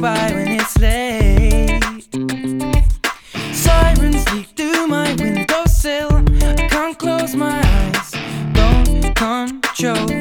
By when it's late. Sirens leak through my windowsill. I can't close my eyes. Don't control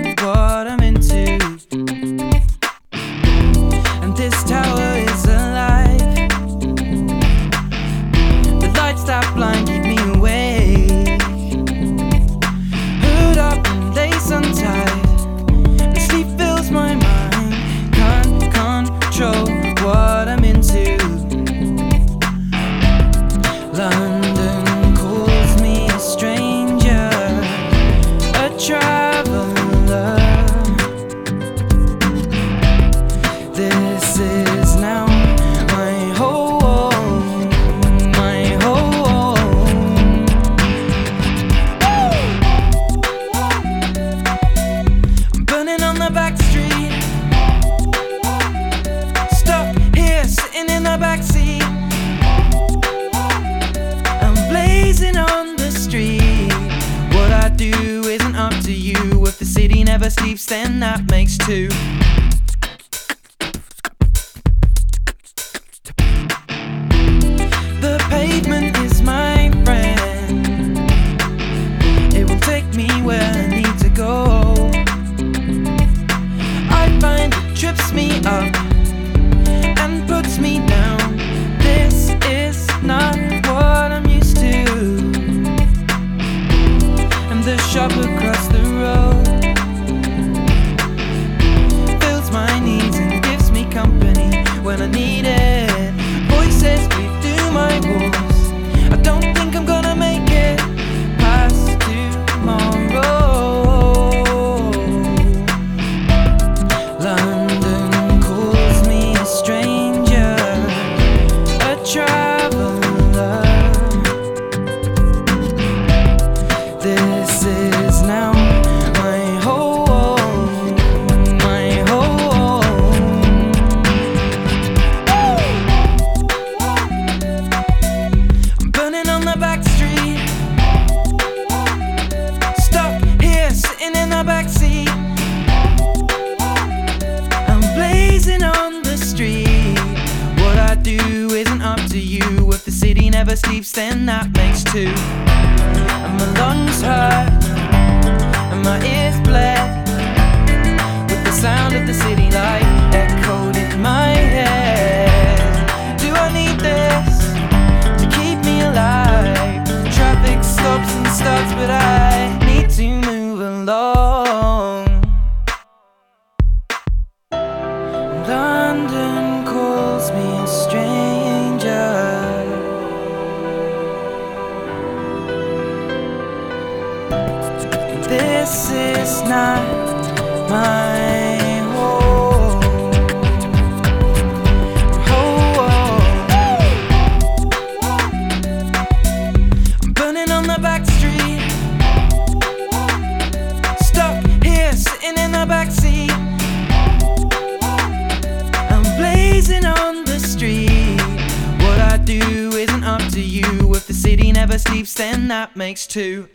street, stuck here sitting in the back seat. I'm blazing on the street. What I do isn't up to you. If the city never sleeps, then that makes two. Sitting in the back seat. I'm blazing on the street. What I do isn't up to you. If the city never sleeps, then that makes two. And my lungs hurt, and my ears This is not my home. Home. Oh, oh. I'm burning on the back street, stuck here sitting in the back seat. I'm blazing on the street. What I do isn't up to you. If the city never sleeps, then that makes two.